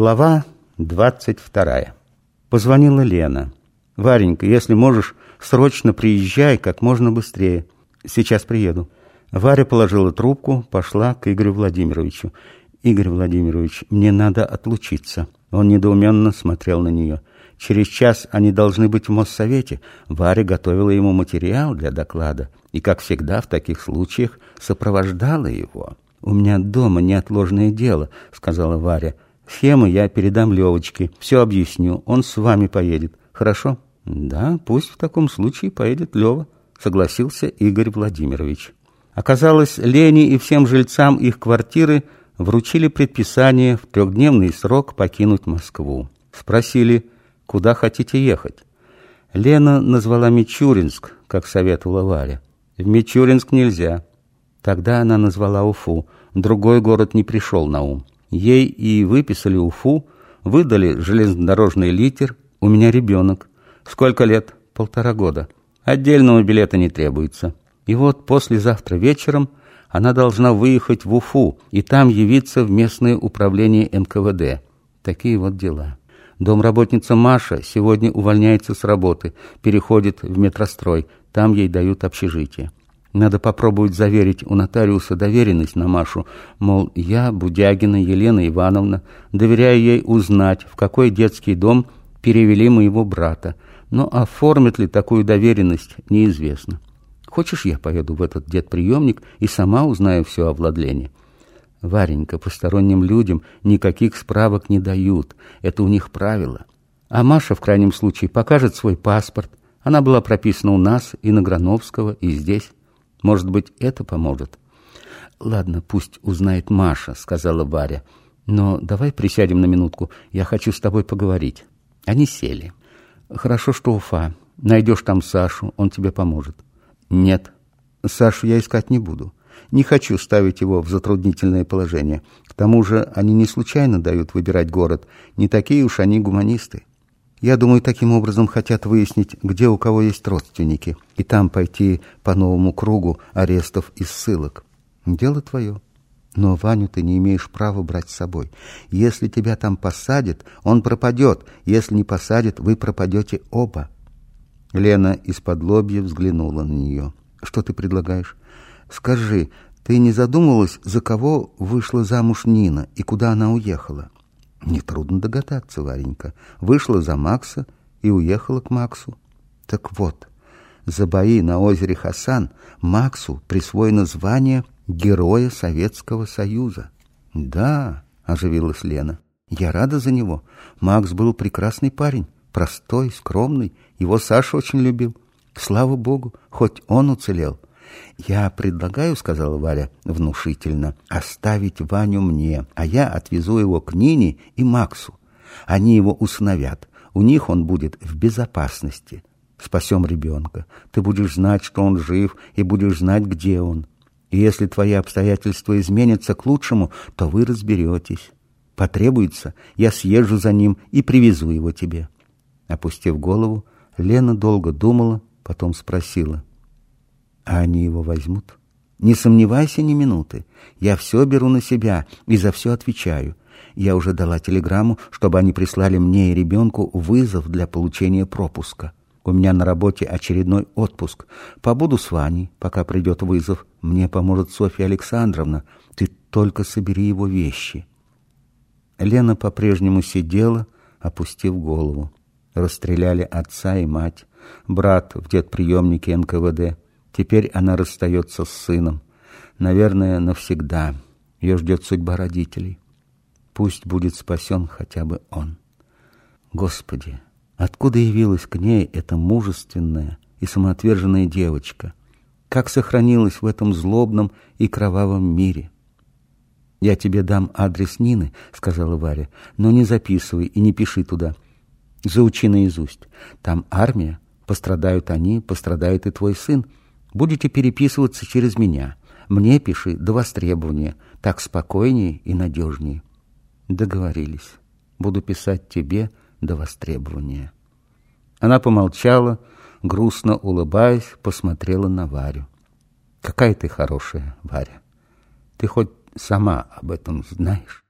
Глава двадцать вторая. Позвонила Лена. «Варенька, если можешь, срочно приезжай как можно быстрее. Сейчас приеду». Варя положила трубку, пошла к Игорю Владимировичу. «Игорь Владимирович, мне надо отлучиться». Он недоуменно смотрел на нее. Через час они должны быть в Моссовете. Варя готовила ему материал для доклада и, как всегда в таких случаях, сопровождала его. «У меня дома неотложное дело», — сказала Варя. «Схему я передам Левочке, все объясню, он с вами поедет. Хорошо?» «Да, пусть в таком случае поедет Лева», — согласился Игорь Владимирович. Оказалось, Лене и всем жильцам их квартиры вручили предписание в трехдневный срок покинуть Москву. Спросили, куда хотите ехать. Лена назвала Мичуринск, как советовала Варя. В Мичуринск нельзя. Тогда она назвала Уфу. Другой город не пришел на ум. Ей и выписали Уфу, выдали железнодорожный литер. У меня ребенок. Сколько лет? Полтора года. Отдельного билета не требуется. И вот послезавтра вечером она должна выехать в Уфу и там явиться в местное управление НКВД. Такие вот дела. Домработница Маша сегодня увольняется с работы, переходит в метрострой. Там ей дают общежитие. Надо попробовать заверить у нотариуса доверенность на Машу, мол, я, Будягина Елена Ивановна, доверяю ей узнать, в какой детский дом перевели моего брата. Но оформит ли такую доверенность, неизвестно. Хочешь, я поеду в этот дед-приемник и сама узнаю все о Владлене? Варенька, посторонним людям никаких справок не дают. Это у них правило. А Маша, в крайнем случае, покажет свой паспорт. Она была прописана у нас и на Грановского, и здесь. Может быть, это поможет? Ладно, пусть узнает Маша, сказала Варя. Но давай присядем на минутку. Я хочу с тобой поговорить. Они сели. Хорошо, что Уфа. Найдешь там Сашу, он тебе поможет. Нет, Сашу я искать не буду. Не хочу ставить его в затруднительное положение. К тому же они не случайно дают выбирать город. Не такие уж они гуманисты. Я думаю, таким образом хотят выяснить, где у кого есть родственники, и там пойти по новому кругу арестов и ссылок. Дело твое. Но Ваню ты не имеешь права брать с собой. Если тебя там посадят, он пропадет. Если не посадят, вы пропадете оба. Лена из-под лобья взглянула на нее. «Что ты предлагаешь? Скажи, ты не задумывалась, за кого вышла замуж Нина и куда она уехала?» «Нетрудно догадаться, Варенька. Вышла за Макса и уехала к Максу». «Так вот, за бои на озере Хасан Максу присвоено звание Героя Советского Союза». «Да», — оживилась Лена, — «я рада за него. Макс был прекрасный парень, простой, скромный, его Саша очень любил. Слава богу, хоть он уцелел. «Я предлагаю, — сказала Варя внушительно, — оставить Ваню мне, а я отвезу его к Нине и Максу. Они его усыновят, у них он будет в безопасности. Спасем ребенка. Ты будешь знать, что он жив, и будешь знать, где он. И если твои обстоятельства изменятся к лучшему, то вы разберетесь. Потребуется, я съезжу за ним и привезу его тебе». Опустив голову, Лена долго думала, потом спросила. «А они его возьмут?» «Не сомневайся ни минуты. Я все беру на себя и за все отвечаю. Я уже дала телеграмму, чтобы они прислали мне и ребенку вызов для получения пропуска. У меня на работе очередной отпуск. Побуду с Ваней, пока придет вызов. Мне поможет Софья Александровна. Ты только собери его вещи». Лена по-прежнему сидела, опустив голову. Расстреляли отца и мать, брат в детприемнике НКВД. Теперь она расстается с сыном. Наверное, навсегда. Ее ждет судьба родителей. Пусть будет спасен хотя бы он. Господи, откуда явилась к ней эта мужественная и самоотверженная девочка? Как сохранилась в этом злобном и кровавом мире? «Я тебе дам адрес Нины», — сказала Варя, — «но не записывай и не пиши туда». Заучи наизусть. Там армия, пострадают они, пострадает и твой сын. Будете переписываться через меня. Мне пиши до востребования. Так спокойнее и надежнее. Договорились. Буду писать тебе до востребования. Она помолчала, грустно улыбаясь, посмотрела на Варю. Какая ты хорошая, Варя. Ты хоть сама об этом знаешь?